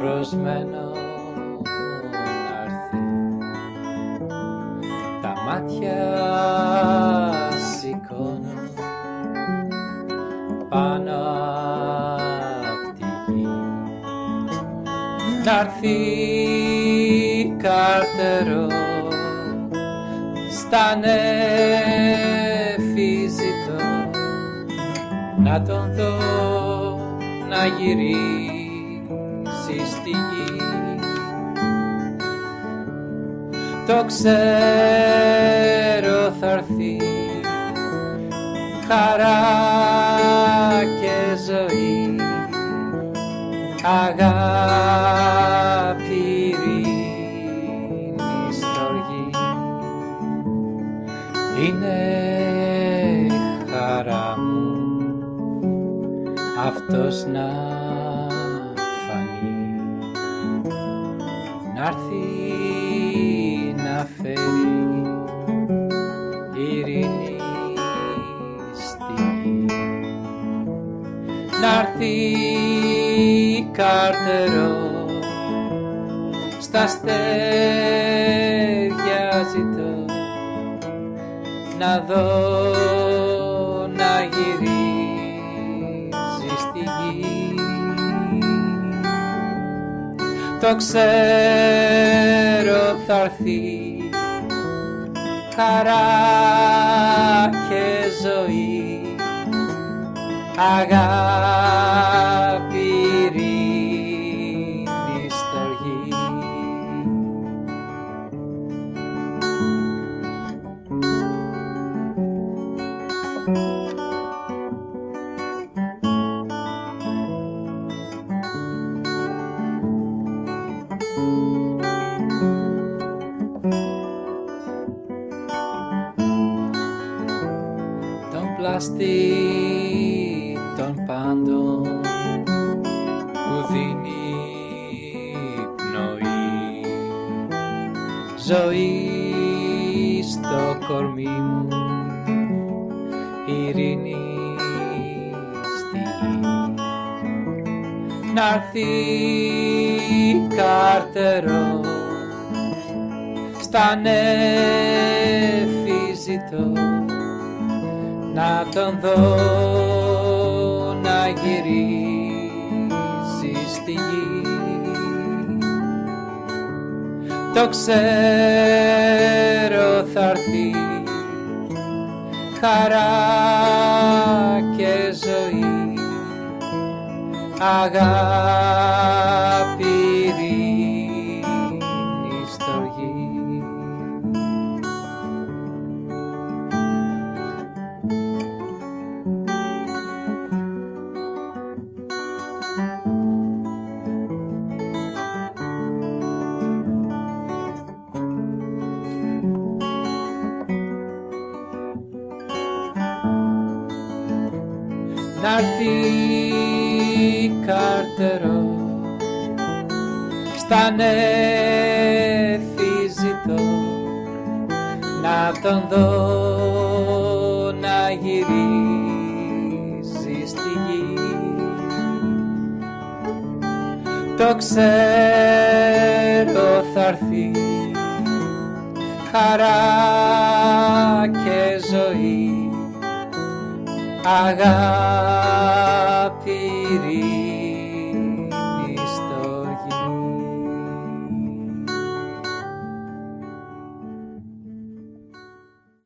φορτωσμένο να έρθει. Τα μάτια σηκώνω πάνω απ' τη γη. Να έρθει καρτερό στα νέφη ζητώ. Να τον δω να γυρίσεις στη γη. Το ξέρω θα έρθει χαρά και ζωή. Αγάπη ειρήνη στοργή είναι αυτός να έρθει να φέρει ειρήνη στη γη. Να έρθει καρτερό στα αστέρια ζητώ. Να δω το ξέρω θα έρθει. Χαρά και ζωή. Αγάπη πλαστή των πάντων που δίνει πνοή. Ζωή στο κορμί μου ειρήνη στη γη. Να'ρθεί καρτερό στα νέφη ζητώ να τον δω να γυρίσει στη γη. Το ξέρω θα έρθει χαρά και ζωή. Αγάπη στα νέφη ζητώ να τον δω να γυρίσει στη γη. Το ξέρω θα έρθει. Χαρά και ζωή haga.